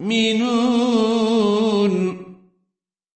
مِنُونَ